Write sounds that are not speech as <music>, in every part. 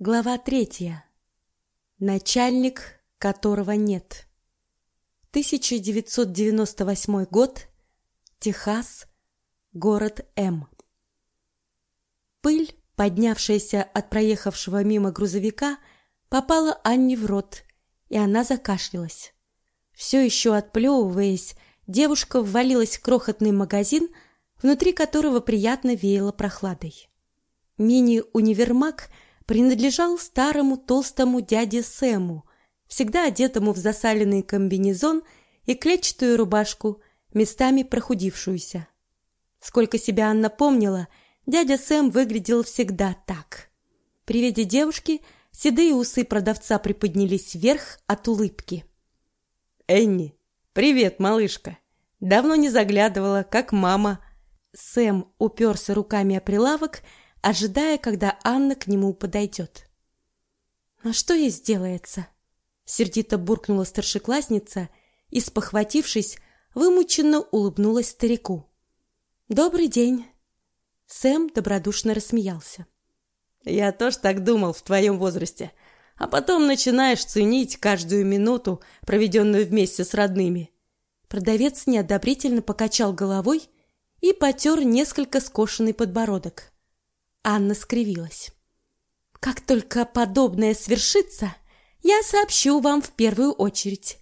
Глава третья. Начальник, которого нет. 1998 год. Техас. Город М. Пыль, поднявшаяся от проехавшего мимо грузовика, попала Анне в рот, и она закашлялась. Все еще отплевываясь, девушка ввалилась в крохотный магазин, внутри которого приятно веяло прохладой. Мини-универмаг – принадлежал старому толстому дяде Сэму, всегда одетому в засаленный комбинезон и клетчатую рубашку, местами прохудившуюся. Сколько себя Анна помнила, дядя Сэм выглядел всегда так. При виде девушки седые усы продавца приподнялись вверх от улыбки. «Энни, привет, малышка! Давно не заглядывала, как мама!» Сэм уперся руками о прилавок ожидая, когда Анна к нему подойдет. «А что ей сделается?» Сердито буркнула старшеклассница и, спохватившись, вымученно улыбнулась старику. «Добрый день!» Сэм добродушно рассмеялся. «Я тоже так думал в твоем возрасте. А потом начинаешь ценить каждую минуту, проведенную вместе с родными». Продавец неодобрительно покачал головой и потер несколько скошенный подбородок. Анна скривилась. Как только подобное свершится, я сообщу вам в первую очередь.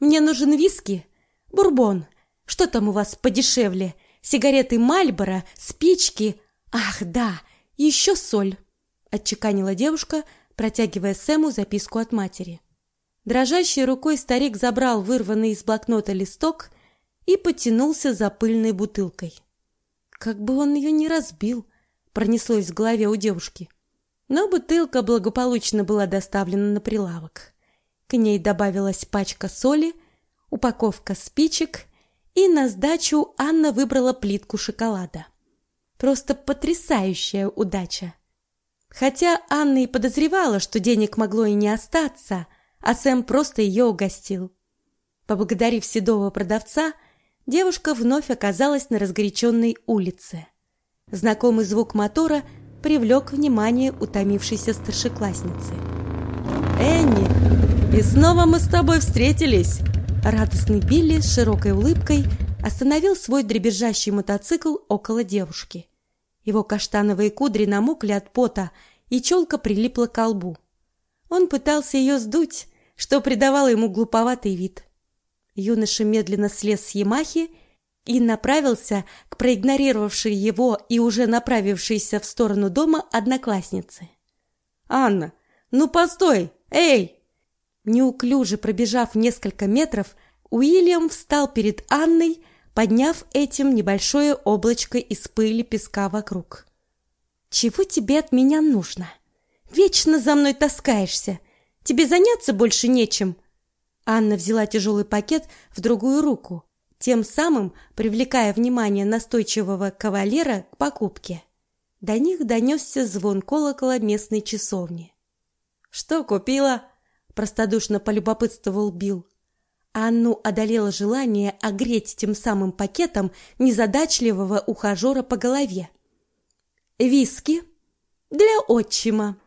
Мне нужен виски, бурбон. Что там у вас подешевле? Сигареты Мальборо, спички. Ах, да, еще соль, отчеканила девушка, протягивая Сэму записку от матери. Дрожащей рукой старик забрал вырванный из блокнота листок и потянулся за пыльной бутылкой. Как бы он ее не разбил, пронеслось в голове у девушки. Но бутылка благополучно была доставлена на прилавок. К ней добавилась пачка соли, упаковка спичек, и на сдачу Анна выбрала плитку шоколада. Просто потрясающая удача. Хотя Анна и подозревала, что денег могло и не остаться, а Сэм просто ее угостил. Поблагодарив седого продавца, девушка вновь оказалась на разгоряченной улице. Знакомый звук мотора привлек внимание утомившейся старшеклассницы. «Энни, и снова мы с тобой встретились!» Радостный Билли с широкой улыбкой остановил свой дребезжащий мотоцикл около девушки. Его каштановые кудри намокли от пота, и челка прилипла к лбу. Он пытался ее сдуть, что придавало ему глуповатый вид. Юноша медленно слез с Ямахи и направился к проигнорировавшей его и уже направившейся в сторону дома однокласснице. «Анна, ну постой! Эй!» Неуклюже пробежав несколько метров, Уильям встал перед Анной, подняв этим небольшое облачко из пыли песка вокруг. «Чего тебе от меня нужно? Вечно за мной таскаешься. Тебе заняться больше нечем». Анна взяла тяжелый пакет в другую руку тем самым привлекая внимание настойчивого кавалера к покупке. До них донесся звон колокола местной часовни. «Что купила?» – простодушно полюбопытствовал Билл. Анну одолело желание огреть тем самым пакетом незадачливого ухажера по голове. «Виски для отчима».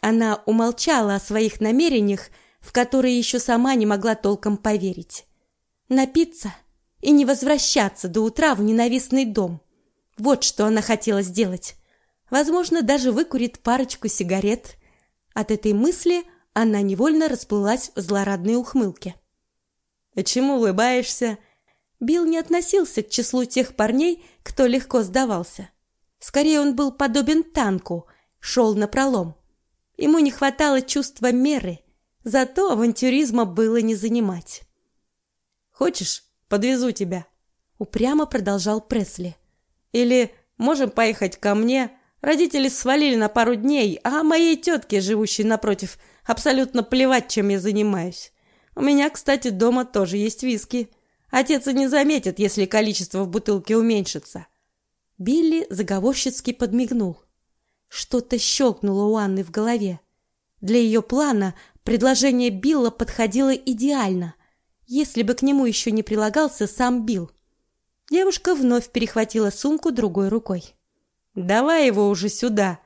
Она умолчала о своих намерениях, в которые еще сама не могла толком поверить. «Напиться?» И не возвращаться до утра в ненавистный дом. Вот что она хотела сделать. Возможно, даже выкурит парочку сигарет. От этой мысли она невольно расплылась в злорадной ухмылке. «А чему улыбаешься?» Билл не относился к числу тех парней, кто легко сдавался. Скорее, он был подобен танку, шел на пролом. Ему не хватало чувства меры, зато авантюризма было не занимать. «Хочешь, Подвезу тебя. Упрямо продолжал Пресли. Или можем поехать ко мне. Родители свалили на пару дней, а моей тетке, живущей напротив, абсолютно плевать, чем я занимаюсь. У меня, кстати, дома тоже есть виски. Отец и не заметит, если количество в бутылке уменьшится. Билли заговорщицки подмигнул. Что-то щелкнуло у Анны в голове. Для ее плана предложение Билла подходило идеально если бы к нему еще не прилагался сам Билл. Девушка вновь перехватила сумку другой рукой. «Давай его уже сюда!»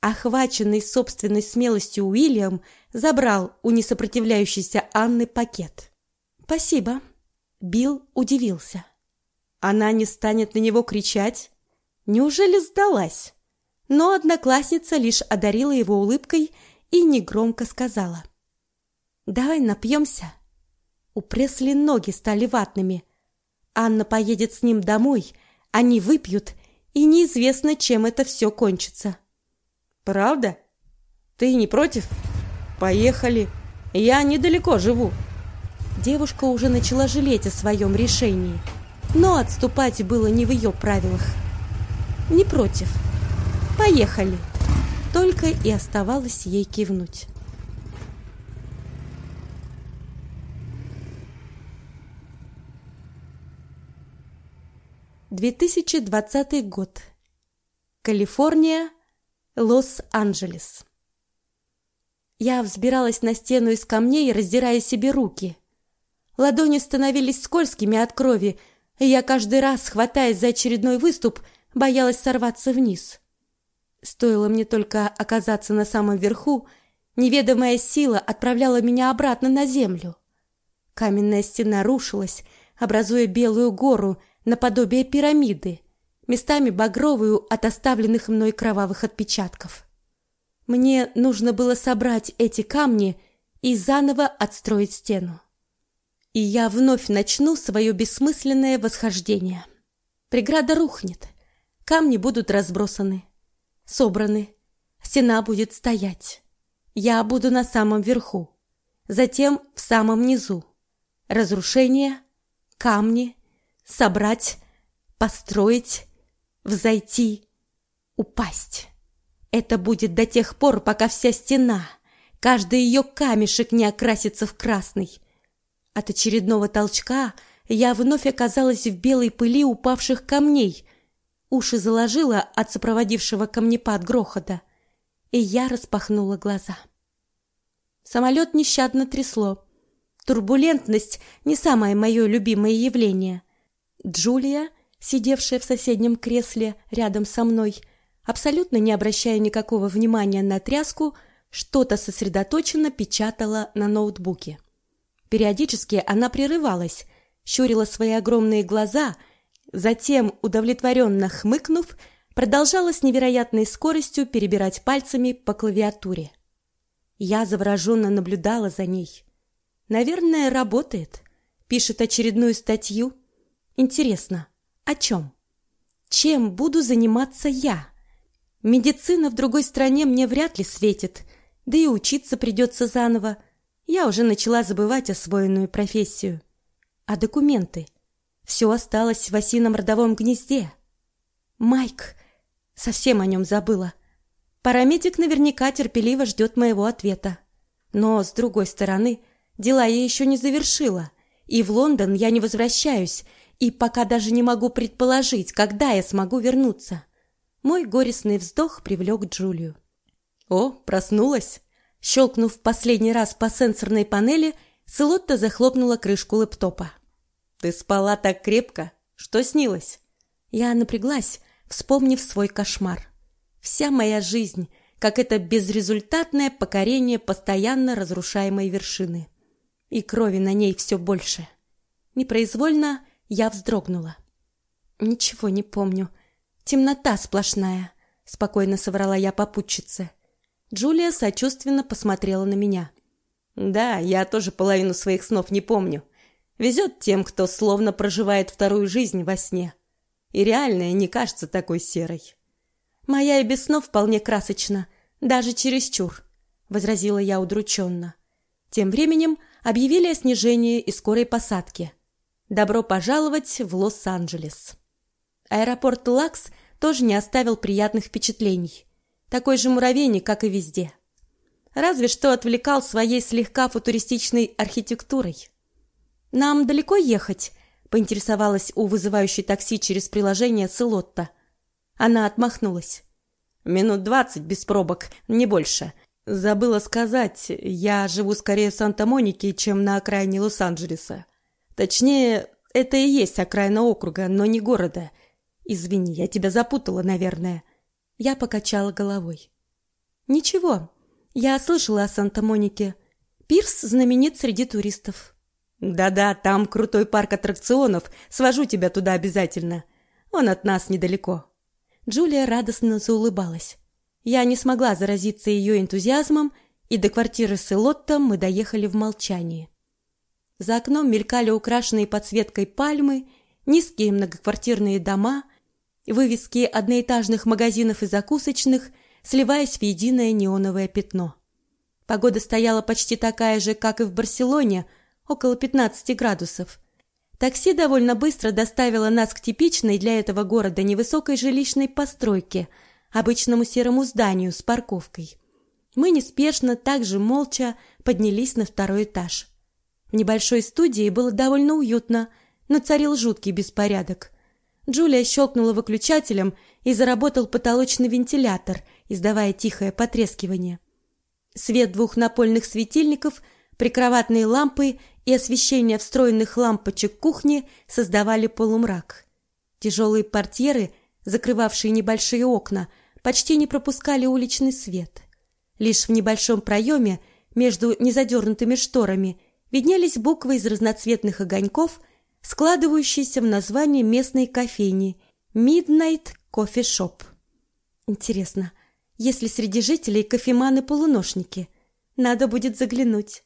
Охваченный собственной смелостью Уильям забрал у несопротивляющейся Анны пакет. «Спасибо». Билл удивился. Она не станет на него кричать? Неужели сдалась? Но одноклассница лишь одарила его улыбкой и негромко сказала. «Давай напьемся». У Пресли ноги стали ватными. Анна поедет с ним домой, они выпьют, и неизвестно, чем это все кончится. Правда? Ты не против? Поехали. Я недалеко живу. Девушка уже начала жалеть о своем решении, но отступать было не в ее правилах. Не против. Поехали. Только и оставалось ей кивнуть. Две тысячи двадцатый год. Калифорния, Лос-Анджелес. Я взбиралась на стену из камней, раздирая себе руки. Ладони становились скользкими от крови, и я каждый раз, хватаясь за очередной выступ, боялась сорваться вниз. Стоило мне только оказаться на самом верху, неведомая сила отправляла меня обратно на землю. Каменная стена рушилась, образуя белую гору наподобие пирамиды местами багровую от оставленных мной кровавых отпечатков. Мне нужно было собрать эти камни и заново отстроить стену. И я вновь начну свое бессмысленное восхождение. Преграда рухнет, камни будут разбросаны, собраны, стена будет стоять. Я буду на самом верху, затем в самом низу. Разрушение, камни, собрать, построить, взойти, упасть. Это будет до тех пор, пока вся стена, каждый ее камешек не окрасится в красный. От очередного толчка я вновь оказалась в белой пыли упавших камней. Уши заложило от сопроводившего камнепад грохота, и я распахнула глаза. Самолет нещадно трясло. Турбулентность не самое мое любимое явление. Джулия сидевшая в соседнем кресле рядом со мной, абсолютно не обращая никакого внимания на тряску, что-то сосредоточенно печатала на ноутбуке. Периодически она прерывалась, щурила свои огромные глаза, затем, удовлетворенно хмыкнув, продолжала с невероятной скоростью перебирать пальцами по клавиатуре. Я завороженно наблюдала за ней. Наверное, работает. Пишет очередную статью. Интересно, о чем? Чем буду заниматься я? Медицина в другой стране мне вряд ли светит, да и учиться придется заново. Я уже начала забывать освоенную профессию. А документы? Все осталось в осином родовом гнезде. Майк. Совсем о нем забыла. Парамедик наверняка терпеливо ждет моего ответа. Но, с другой стороны, дела я еще не завершила. И в Лондон я не возвращаюсь, и пока даже не могу предположить, когда я смогу вернуться. Мой горестный вздох привлек Джулию. О, проснулась. Щелкнув последний раз по сенсорной панели, Селотта захлопнула крышку лэптопа. Ты спала так крепко, что снилось? Я напряглась, вспомнив свой кошмар. Вся моя жизнь, как это безрезультатное покорение постоянно разрушаемой вершины. И крови на ней все больше. Непроизвольно я вздрогнула. Ничего не помню. Темнота сплошная, спокойно соврала я попутчице. Джулия сочувственно посмотрела на меня. Да, я тоже половину своих снов не помню. Везет тем, кто словно проживает вторую жизнь во сне. И реальная не кажется такой серой. Моя и без снов вполне красочна, даже чересчур, возразила я удрученно. Тем временем объявили о снижении и скорой посадке. Добро пожаловать в Лос-Анджелес. Аэропорт Лакс тоже не оставил приятных впечатлений. Такой же муравейник, как и везде. Разве что отвлекал своей слегка футуристичной архитектурой. Нам далеко ехать? поинтересовалась у вызывающей такси через приложение Селотта. Она отмахнулась. Минут двадцать без пробок, не больше. Забыла сказать, я живу скорее в Санта-Монике, чем на окраине Лос-Анджелеса. Точнее, это и есть окраина округа, но не города. Извини, я тебя запутала, наверное. Я покачала головой. Ничего. Я слышала о Санта-Монике. Пирс знаменит среди туристов. Да-да, там крутой парк аттракционов. Свожу тебя туда обязательно. Он от нас недалеко. Джулия радостно заулыбалась. Я не смогла заразиться ее энтузиазмом, и до квартиры Селотта мы доехали в молчании. За окном мелькали украшенные подсветкой пальмы, низкие многоквартирные дома, вывески одноэтажных магазинов и закусочных, сливаясь в единое неоновое пятно. Погода стояла почти такая же, как и в Барселоне, около 15 градусов. Такси довольно быстро доставило нас к типичной для этого города невысокой жилищной постройке, обычному серому зданию с парковкой. Мы неспешно, также молча поднялись на второй этаж. В небольшой студии было довольно уютно, но царил жуткий беспорядок. Джулия щелкнула выключателем, и заработал потолочный вентилятор, издавая тихое потрескивание. Свет двух напольных светильников, прикроватные лампы и освещение встроенных лампочек кухни создавали полумрак. Тяжелые портьеры, закрывавшие небольшие окна, почти не пропускали уличный свет. Лишь в небольшом проеме между незадернутыми шторами виднелись буквы из разноцветных огоньков, складывающиеся в название местной кофейни Midnight Coffee Shop. Интересно, если среди жителей кофеманы-полуношники? Надо будет заглянуть.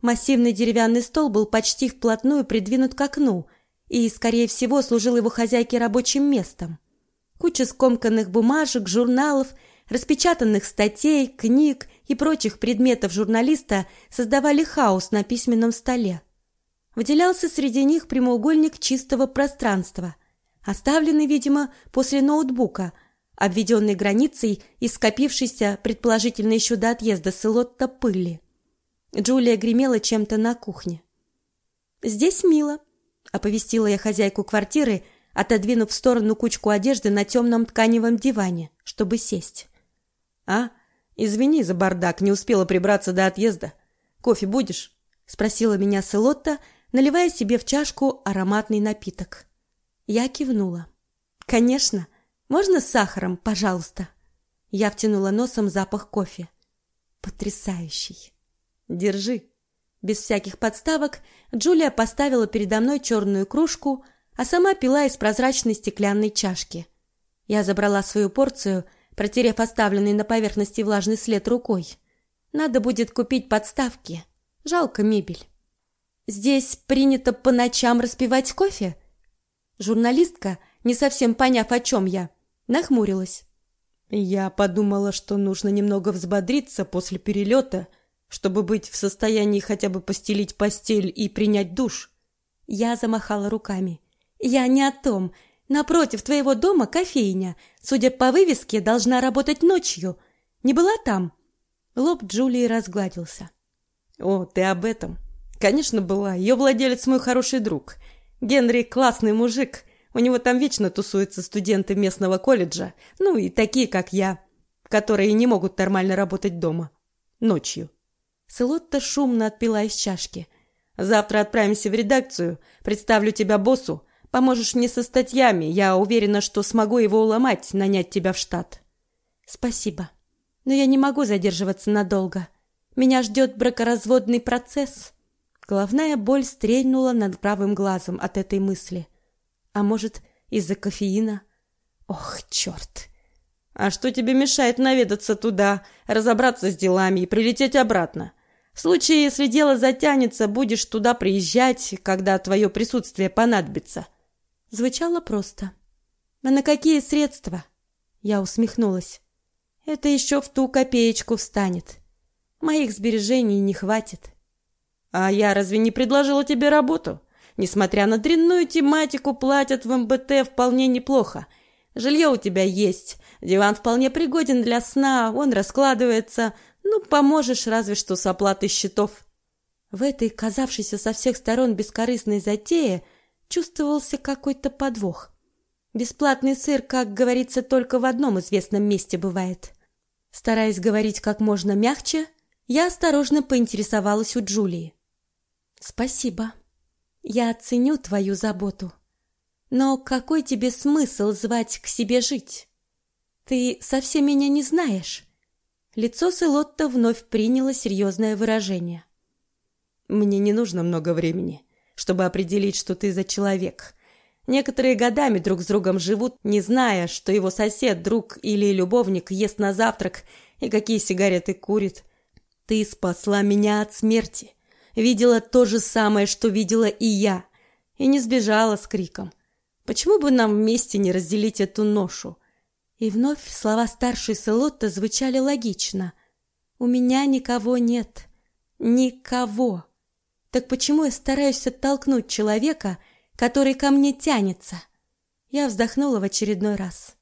Массивный деревянный стол был почти вплотную придвинут к окну и, скорее всего, служил его хозяйке рабочим местом. Куча скомканных бумажек, журналов, распечатанных статей, книг и прочих предметов журналиста создавали хаос на письменном столе. Выделялся среди них прямоугольник чистого пространства, оставленный, видимо, после ноутбука, обведенный границей и скопившейся, предположительно еще до отъезда Селотта пыли. Джулия гремела чем-то на кухне. «Здесь мило», — оповестила я хозяйку квартиры, отодвинув в сторону кучку одежды на темном тканевом диване, чтобы сесть. «А, извини за бардак, не успела прибраться до отъезда. Кофе будешь?» — спросила меня Селотта, наливая себе в чашку ароматный напиток. Я кивнула. «Конечно. Можно с сахаром, пожалуйста?» Я втянула носом запах кофе. «Потрясающий!» Держи. Без всяких подставок Джулия поставила передо мной черную кружку, а сама пила из прозрачной стеклянной чашки. Я забрала свою порцию, протерев оставленный на поверхности влажный след рукой. Надо будет купить подставки. Жалко мебель. Здесь принято по ночам распивать кофе? Журналистка, не совсем поняв, о чем я, нахмурилась. Я подумала, что нужно немного взбодриться после перелета — чтобы быть в состоянии хотя бы постелить постель и принять душ. Я замахала руками. Я не о том. Напротив твоего дома кофейня. Судя по вывеске, должна работать ночью. Не была там? Лоб Джулии разгладился. О, ты об этом? Конечно, была. Ее владелец мой хороший друг. Генри классный мужик. У него там вечно тусуются студенты местного колледжа, ну и такие, как я, которые не могут нормально работать дома ночью. Селотта шумно отпила из чашки. Завтра отправимся в редакцию, представлю тебя боссу, поможешь мне со статьями. Я уверена, что смогу его уломать, нанять тебя в штат. Спасибо. Но я не могу задерживаться надолго. Меня ждет бракоразводный процесс. Головная боль стрельнула над правым глазом от этой мысли. А может, из-за кофеина? Ох, черт! А что тебе мешает наведаться туда, разобраться с делами и прилететь обратно? В случае, если дело затянется, будешь туда приезжать, когда твое присутствие понадобится. Звучало просто. А на какие средства? Я усмехнулась. Это еще в ту копеечку встанет. Моих сбережений не хватит. А я разве не предложила тебе работу? Несмотря на дрянную тематику, платят в МБТ вполне неплохо. Жилье у тебя есть, Диван вполне пригоден для сна, он раскладывается. Ну, поможешь разве что с оплатой счетов. В этой, казавшейся со всех сторон бескорыстной затее, чувствовался какой-то подвох. Бесплатный сыр, как говорится, только в одном известном месте бывает. Стараясь говорить как можно мягче, я осторожно поинтересовалась у Джулии. «Спасибо. Я оценю твою заботу. Но какой тебе смысл звать к себе жить?» Ты совсем меня не знаешь. Лицо Селотта вновь приняло серьезное выражение. «Мне не нужно много времени, чтобы определить, что ты за человек. Некоторые годами друг с другом живут, не зная, что его сосед, друг или любовник ест на завтрак и какие сигареты курит. Ты спасла меня от смерти, видела то же самое, что видела и я, и не сбежала с криком. Почему бы нам вместе не разделить эту ношу? И вновь слова старшей Селотта звучали логично. У меня никого нет. Никого. Так почему я стараюсь оттолкнуть человека, который ко мне тянется? Я вздохнула в очередной раз.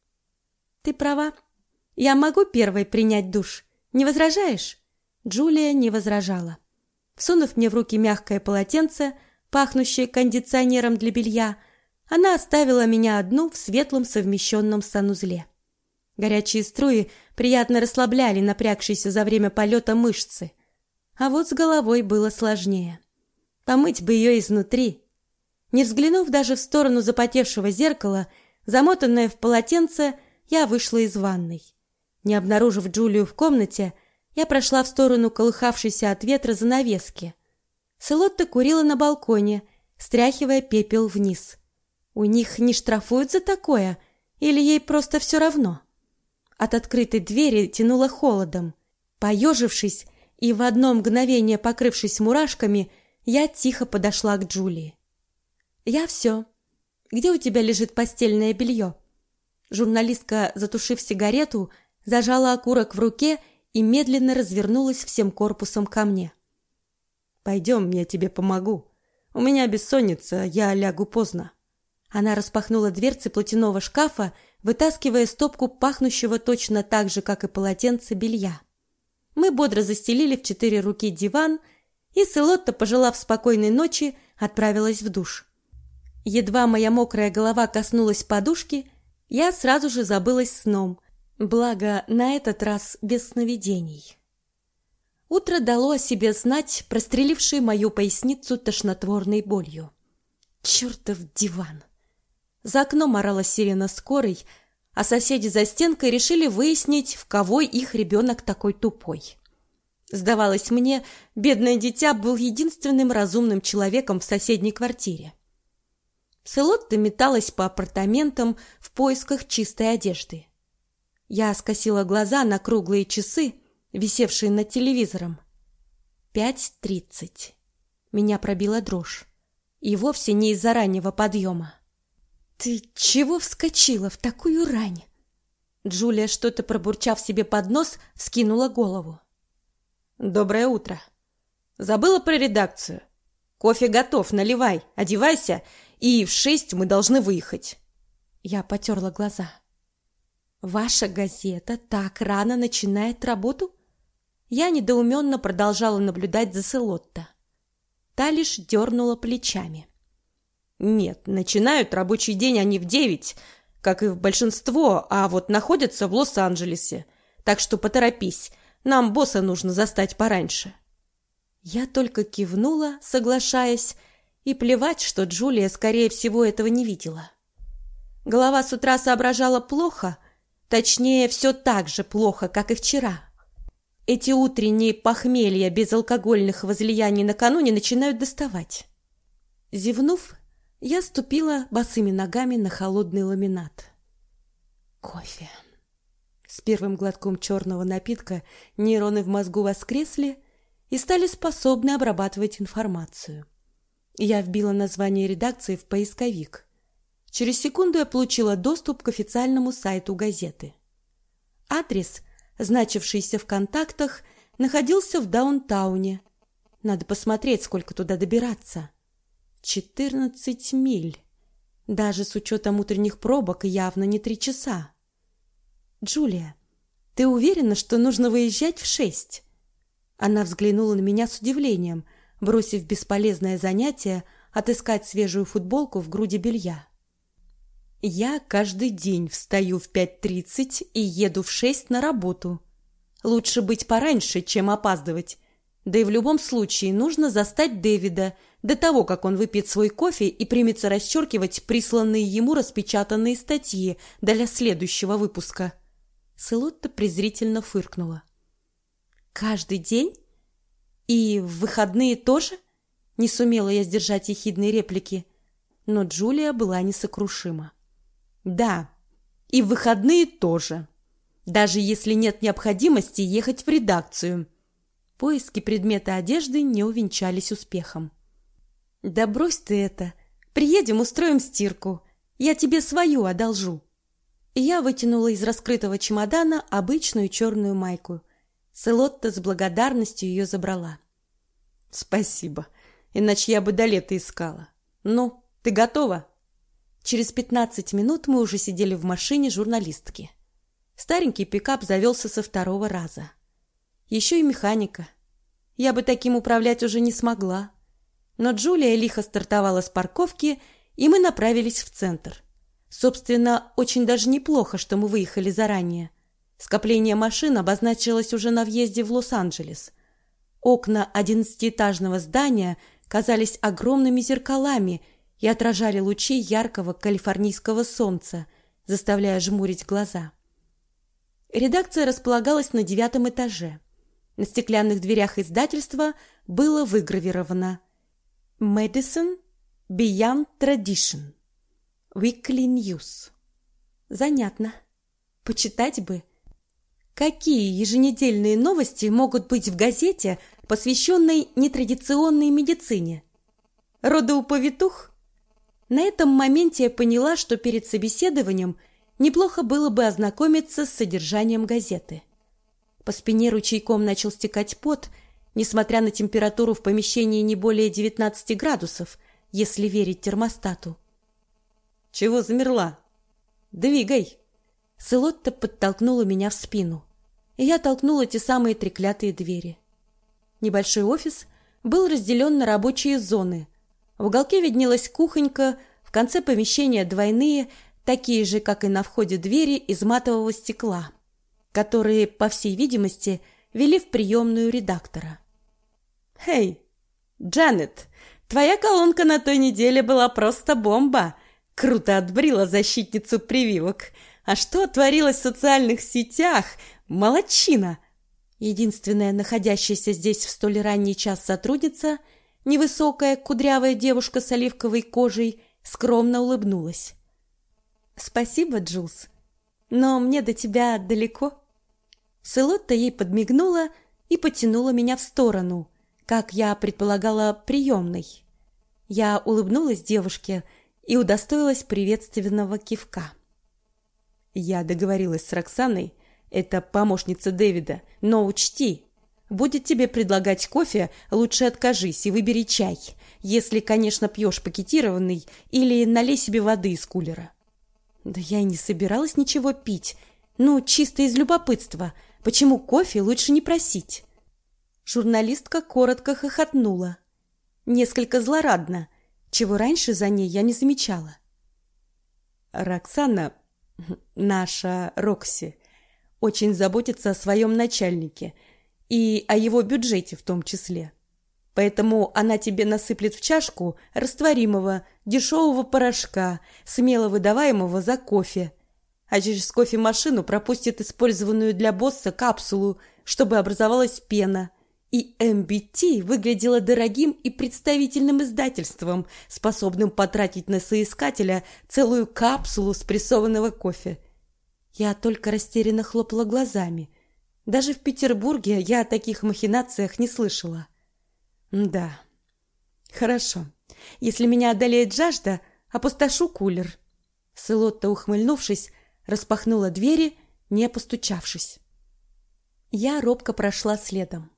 Ты права. Я могу первой принять душ. Не возражаешь? Джулия не возражала. Всунув мне в руки мягкое полотенце, пахнущее кондиционером для белья, она оставила меня одну в светлом совмещенном санузле. Горячие струи приятно расслабляли напрягшиеся за время полета мышцы. А вот с головой было сложнее. Помыть бы ее изнутри. Не взглянув даже в сторону запотевшего зеркала, замотанная в полотенце, я вышла из ванной. Не обнаружив Джулию в комнате, я прошла в сторону колыхавшейся от ветра занавески. Селотта курила на балконе, стряхивая пепел вниз. У них не штрафуют за такое, или ей просто все равно? От открытой двери тянуло холодом. Поежившись и в одно мгновение покрывшись мурашками, я тихо подошла к Джулии. «Я все. Где у тебя лежит постельное белье?» Журналистка, затушив сигарету, зажала окурок в руке и медленно развернулась всем корпусом ко мне. «Пойдем, я тебе помогу. У меня бессонница, я лягу поздно». Она распахнула дверцы платяного шкафа, вытаскивая стопку пахнущего точно так же, как и полотенце белья. Мы бодро застелили в четыре руки диван, и Селотта, пожелав спокойной ночи, отправилась в душ. Едва моя мокрая голова коснулась подушки, я сразу же забылась сном, благо на этот раз без сновидений. Утро дало о себе знать, прострелившей мою поясницу тошнотворной болью. Чертов диван! За окном орала сирена скорой, а соседи за стенкой решили выяснить, в кого их ребенок такой тупой. Сдавалось мне, бедное дитя был единственным разумным человеком в соседней квартире. Селотта металась по апартаментам в поисках чистой одежды. Я скосила глаза на круглые часы, висевшие над телевизором. Пять тридцать. Меня пробила дрожь. И вовсе не из-за раннего подъема. «Ты чего вскочила в такую рань?» Джулия, что-то пробурчав себе под нос, вскинула голову. «Доброе утро. Забыла про редакцию. Кофе готов, наливай, одевайся, и в шесть мы должны выехать». Я потерла глаза. «Ваша газета так рано начинает работу?» Я недоуменно продолжала наблюдать за Селотто. Та лишь дернула плечами. Нет, начинают рабочий день они в девять, как и в большинство, а вот находятся в Лос-Анджелесе. Так что поторопись, нам босса нужно застать пораньше. Я только кивнула, соглашаясь, и плевать, что Джулия, скорее всего, этого не видела. Голова с утра соображала плохо, точнее, все так же плохо, как и вчера. Эти утренние похмелья без алкогольных возлияний накануне начинают доставать. Зевнув, я ступила босыми ногами на холодный ламинат. Кофе. С первым глотком черного напитка нейроны в мозгу воскресли и стали способны обрабатывать информацию. Я вбила название редакции в поисковик. Через секунду я получила доступ к официальному сайту газеты. Адрес, значившийся в контактах, находился в даунтауне. Надо посмотреть, сколько туда добираться. Четырнадцать миль. Даже с учетом утренних пробок явно не три часа. Джулия, ты уверена, что нужно выезжать в шесть? Она взглянула на меня с удивлением, бросив бесполезное занятие отыскать свежую футболку в груди белья. Я каждый день встаю в пять тридцать и еду в шесть на работу. Лучше быть пораньше, чем опаздывать. Да и в любом случае нужно застать Дэвида до того, как он выпьет свой кофе и примется расчеркивать присланные ему распечатанные статьи для следующего выпуска. Селотта презрительно фыркнула. Каждый день? И в выходные тоже? Не сумела я сдержать ехидные реплики, но Джулия была несокрушима. Да, и в выходные тоже. Даже если нет необходимости ехать в редакцию. Поиски предмета одежды не увенчались успехом. Да брось ты это. Приедем, устроим стирку. Я тебе свою одолжу. Я вытянула из раскрытого чемодана обычную черную майку. Селотта с благодарностью ее забрала. Спасибо. Иначе я бы до лета искала. Ну, ты готова? Через пятнадцать минут мы уже сидели в машине журналистки. Старенький пикап завелся со второго раза. Еще и механика. Я бы таким управлять уже не смогла. Но Джулия лихо стартовала с парковки, и мы направились в центр. Собственно, очень даже неплохо, что мы выехали заранее. Скопление машин обозначилось уже на въезде в Лос-Анджелес. Окна одиннадцатиэтажного здания казались огромными зеркалами и отражали лучи яркого калифорнийского солнца, заставляя жмурить глаза. Редакция располагалась на девятом этаже. На стеклянных дверях издательства было выгравировано «Medicine Beyond Tradition. Weekly News». Занятно. Почитать бы. Какие еженедельные новости могут быть в газете, посвященной нетрадиционной медицине? Родоуповитух? На этом моменте я поняла, что перед собеседованием неплохо было бы ознакомиться с содержанием газеты. По спине ручейком начал стекать пот, несмотря на температуру в помещении не более 19 градусов, если верить термостату. Чего замерла? Двигай. Селотта подтолкнула меня в спину, и я толкнула те самые треклятые двери. Небольшой офис был разделен на рабочие зоны. В уголке виднелась кухонька, в конце помещения двойные, такие же, как и на входе двери из матового стекла которые, по всей видимости, вели в приемную редактора. «Эй, Джанет, твоя колонка на той неделе была просто бомба! Круто отбрила защитницу прививок! А что творилось в социальных сетях? Молодчина!» Единственная находящаяся здесь в столь ранний час сотрудница, невысокая кудрявая девушка с оливковой кожей, скромно улыбнулась. «Спасибо, Джулс, но мне до тебя далеко». Селотта ей подмигнула и потянула меня в сторону, как я предполагала, приемной. Я улыбнулась девушке и удостоилась приветственного кивка. Я договорилась с Роксаной, это помощница Дэвида, но учти, будет тебе предлагать кофе, лучше откажись и выбери чай, если, конечно, пьешь пакетированный или налей себе воды из кулера. Да я и не собиралась ничего пить, ну, чисто из любопытства — Почему кофе лучше не просить? Журналистка коротко хохотнула. Несколько злорадно, чего раньше за ней я не замечала. Роксана, <laughs> наша Рокси, очень заботится о своем начальнике и о его бюджете в том числе. Поэтому она тебе насыплет в чашку растворимого, дешевого порошка, смело выдаваемого за кофе, а через кофемашину пропустит использованную для босса капсулу, чтобы образовалась пена. И MBT выглядела дорогим и представительным издательством, способным потратить на соискателя целую капсулу спрессованного кофе. Я только растерянно хлопала глазами. Даже в Петербурге я о таких махинациях не слышала. Да. Хорошо. Если меня одолеет жажда, опустошу кулер. Сылотта, ухмыльнувшись, распахнула двери, не постучавшись. Я робко прошла следом.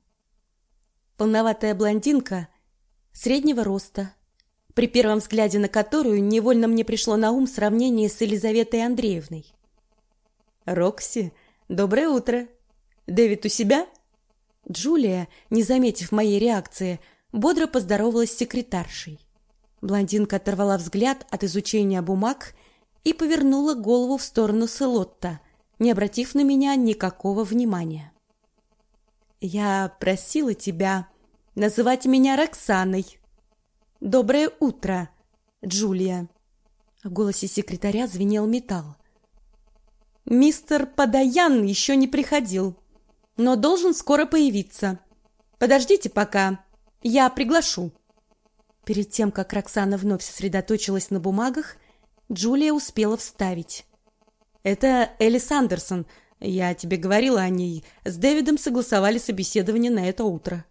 Полноватая блондинка среднего роста, при первом взгляде на которую невольно мне пришло на ум сравнение с Елизаветой Андреевной. Рокси, доброе утро. Дэвид у себя? Джулия, не заметив моей реакции, бодро поздоровалась с секретаршей. Блондинка оторвала взгляд от изучения бумаг и повернула голову в сторону Селотта, не обратив на меня никакого внимания. Я просила тебя называть меня Роксаной. Доброе утро, Джулия. В голосе секретаря звенел металл. Мистер Подаян еще не приходил. но должен скоро появиться. Подождите пока, я приглашу». Перед тем, как Роксана вновь сосредоточилась на бумагах, Джулия успела вставить. «Это Элис Андерсон. Я тебе говорила о ней. С Дэвидом согласовали собеседование на это утро».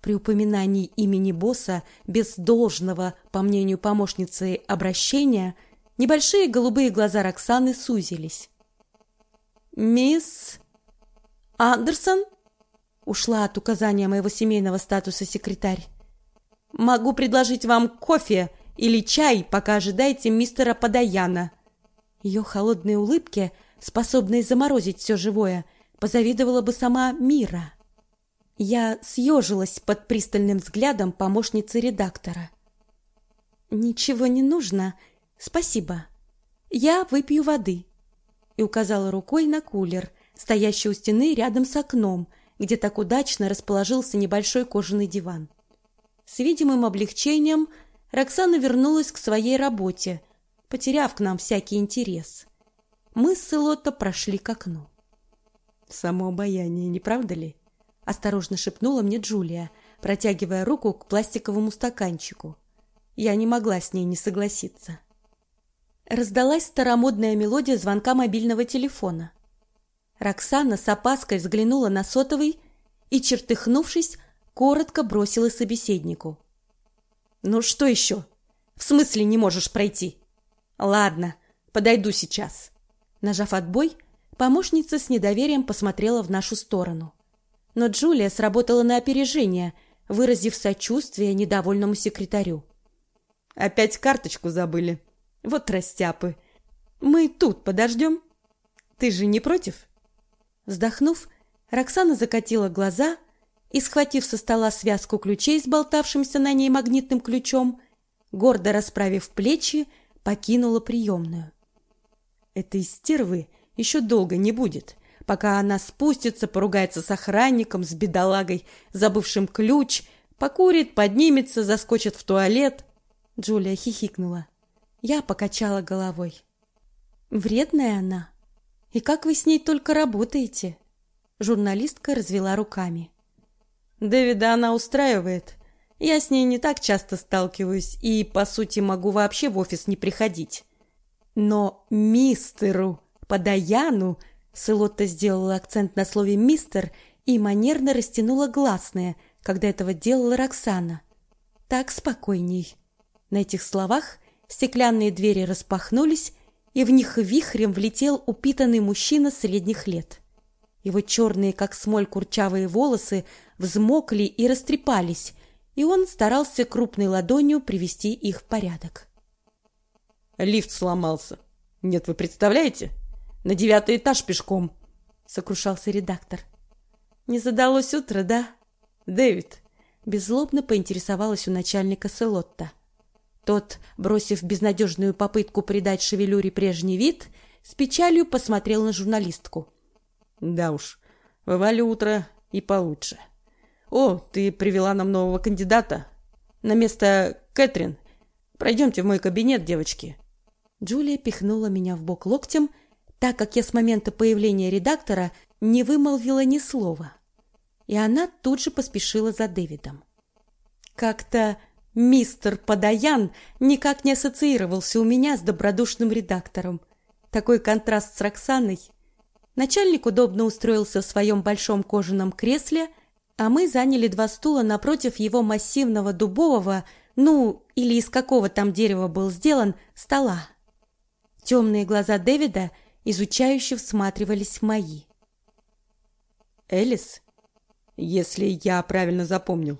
При упоминании имени босса без должного, по мнению помощницы, обращения, небольшие голубые глаза Роксаны сузились. «Мисс Андерсон?» Ушла от указания моего семейного статуса секретарь. «Могу предложить вам кофе или чай, пока ожидаете мистера Подаяна». Ее холодные улыбки, способные заморозить все живое, позавидовала бы сама Мира. Я съежилась под пристальным взглядом помощницы редактора. «Ничего не нужно, спасибо. Я выпью воды», и указала рукой на кулер, стоящий у стены рядом с окном, где так удачно расположился небольшой кожаный диван. С видимым облегчением Роксана вернулась к своей работе, потеряв к нам всякий интерес. Мы с Элотто прошли к окну. Само обаяние, не правда ли? осторожно шепнула мне Джулия, протягивая руку к пластиковому стаканчику. Я не могла с ней не согласиться. Раздалась старомодная мелодия звонка мобильного телефона. Роксана с опаской взглянула на сотовый и, чертыхнувшись, коротко бросила собеседнику: "Ну что еще? В смысле не можешь пройти? Ладно, подойду сейчас". Нажав отбой, помощница с недоверием посмотрела в нашу сторону. Но Джулия сработала на опережение, выразив сочувствие недовольному секретарю. Опять карточку забыли. Вот растяпы. Мы тут подождем? Ты же не против? Вздохнув, Роксана закатила глаза и, схватив со стола связку ключей с болтавшимся на ней магнитным ключом, гордо расправив плечи, покинула приемную. Этой стервы еще долго не будет, пока она спустится, поругается с охранником, с бедолагой, забывшим ключ, покурит, поднимется, заскочит в туалет. Джулия хихикнула. Я покачала головой. Вредная она. И как вы с ней только работаете? Журналистка развела руками. Дэвида она устраивает. Я с ней не так часто сталкиваюсь и, по сути, могу вообще в офис не приходить. Но мистеру Подаяну Селотта сделала акцент на слове мистер и манерно растянула гласные, когда этого делала Роксана. Так спокойней. На этих словах стеклянные двери распахнулись, и в них вихрем влетел упитанный мужчина средних лет. Его черные, как смоль, курчавые волосы взмокли и растрепались, и он старался крупной ладонью привести их в порядок. Лифт сломался. Нет, вы представляете? На девятый этаж пешком, сокрушался редактор. Не задалось утро, да? Дэвид беззлобно поинтересовалась у начальника Селотта. Тот, бросив безнадежную попытку придать шевелюре прежний вид, с печалью посмотрел на журналистку. Да уж, бывали утро и получше. О, ты привела нам нового кандидата на место Кэтрин. Пройдемте в мой кабинет, девочки. Джулия пихнула меня в бок локтем, так как я с момента появления редактора не вымолвила ни слова. И она тут же поспешила за Дэвидом. Как-то Мистер Подаян никак не ассоциировался у меня с добродушным редактором. Такой контраст с Роксаной. Начальник удобно устроился в своем большом кожаном кресле, а мы заняли два стула напротив его массивного дубового, ну, или из какого там дерева был сделан, стола. Темные глаза Дэвида изучающе всматривались в мои. Элис, если я правильно запомнил,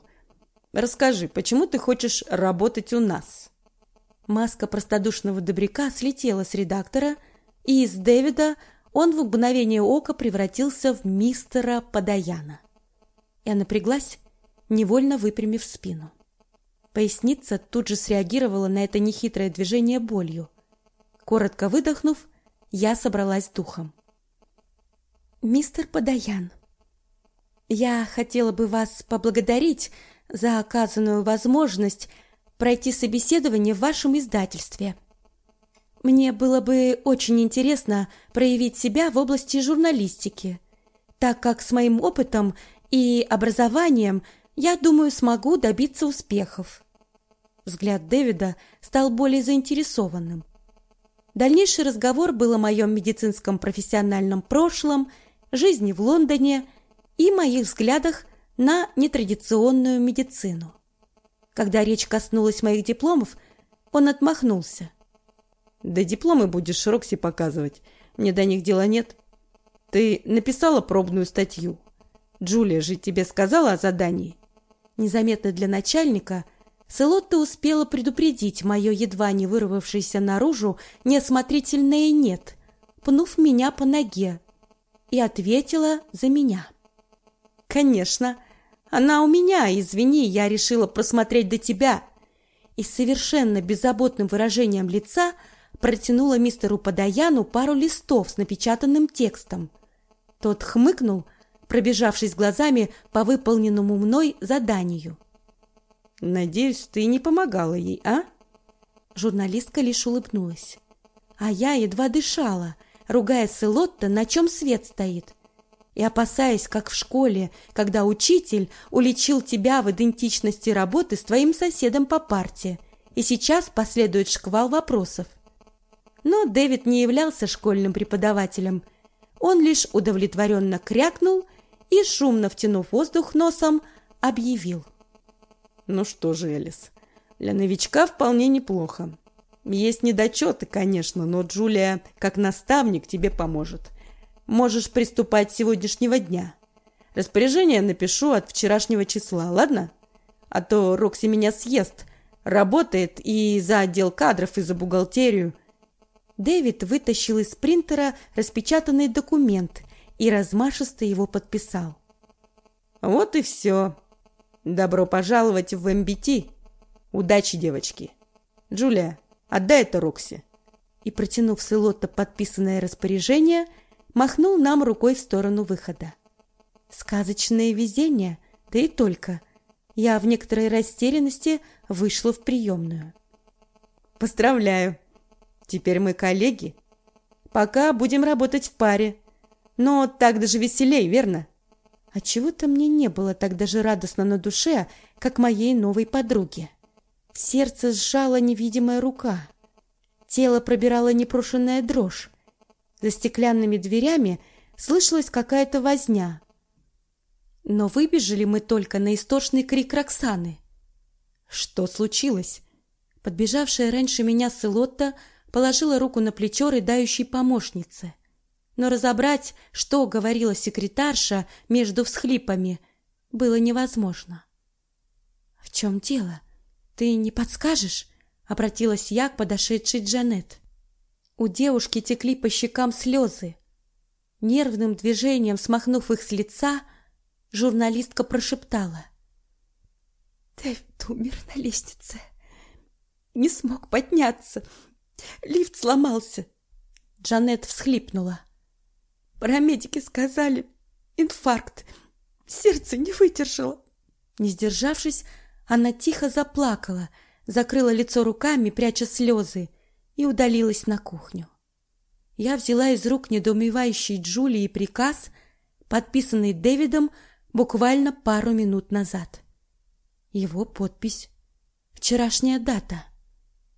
Расскажи, почему ты хочешь работать у нас? Маска простодушного добряка слетела с редактора, и из Дэвида он в мгновение ока превратился в мистера Подаяна. Я напряглась, невольно выпрямив спину. Поясница тут же среагировала на это нехитрое движение болью. Коротко выдохнув, я собралась духом. Мистер Подаян, я хотела бы вас поблагодарить за оказанную возможность пройти собеседование в вашем издательстве. Мне было бы очень интересно проявить себя в области журналистики, так как с моим опытом и образованием я думаю, смогу добиться успехов. Взгляд Дэвида стал более заинтересованным. Дальнейший разговор был о моем медицинском профессиональном прошлом, жизни в Лондоне и моих взглядах на нетрадиционную медицину. Когда речь коснулась моих дипломов, он отмахнулся. «Да дипломы будешь Рокси показывать. Мне до них дела нет. Ты написала пробную статью. Джулия же тебе сказала о задании?» Незаметно для начальника Селотта успела предупредить мое едва не вырвавшееся наружу неосмотрительное «нет», пнув меня по ноге, и ответила за меня. «Конечно, она у меня, извини, я решила просмотреть до тебя». И с совершенно беззаботным выражением лица протянула мистеру Подаяну пару листов с напечатанным текстом. Тот хмыкнул, пробежавшись глазами по выполненному мной заданию. Надеюсь, ты не помогала ей, а? Журналистка лишь улыбнулась. А я едва дышала, ругая Селотта, на чем свет стоит. И опасаясь, как в школе, когда учитель уличил тебя в идентичности работы с твоим соседом по парте, и сейчас последует шквал вопросов. Но Дэвид не являлся школьным преподавателем. Он лишь удовлетворенно крякнул и, шумно втянув воздух носом, объявил. Ну что же, Элис, для новичка вполне неплохо. Есть недочеты, конечно, но Джулия, как наставник, тебе поможет. Можешь приступать с сегодняшнего дня. Распоряжение напишу от вчерашнего числа, ладно? А то Рокси меня съест. Работает и за отдел кадров, и за бухгалтерию. Дэвид вытащил из принтера распечатанный документ и размашисто его подписал. Вот и все. Добро пожаловать в МБТ. Удачи, девочки. Джулия, отдай это Рокси. И протянув с подписанное распоряжение, махнул нам рукой в сторону выхода. Сказочное везение, да и только. Я в некоторой растерянности вышла в приемную. Поздравляю. Теперь мы коллеги. Пока будем работать в паре. Но так даже веселей, верно? А чего-то мне не было так даже радостно на душе, как моей новой подруге. Сердце сжала невидимая рука. Тело пробирала непрошенная дрожь. За стеклянными дверями слышалась какая-то возня. Но выбежали мы только на истошный крик Роксаны. Что случилось? Подбежавшая раньше меня Селотта положила руку на плечо рыдающей помощницы но разобрать, что говорила секретарша между всхлипами, было невозможно. В чем дело? Ты не подскажешь? обратилась я к подошедшей Джанет. У девушки текли по щекам слезы. Нервным движением смахнув их с лица, журналистка прошептала: "Дэвид умер на лестнице. Не смог подняться. Лифт сломался". Джанет всхлипнула. Парамедики сказали инфаркт. Сердце не выдержало. Не сдержавшись, она тихо заплакала, закрыла лицо руками, пряча слезы, и удалилась на кухню. Я взяла из рук недоумевающей Джулии приказ, подписанный Дэвидом буквально пару минут назад. Его подпись. Вчерашняя дата.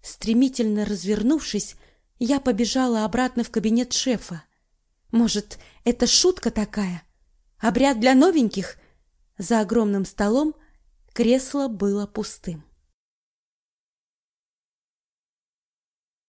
Стремительно развернувшись, я побежала обратно в кабинет шефа. Может, это шутка такая? Обряд для новеньких? За огромным столом кресло было пустым.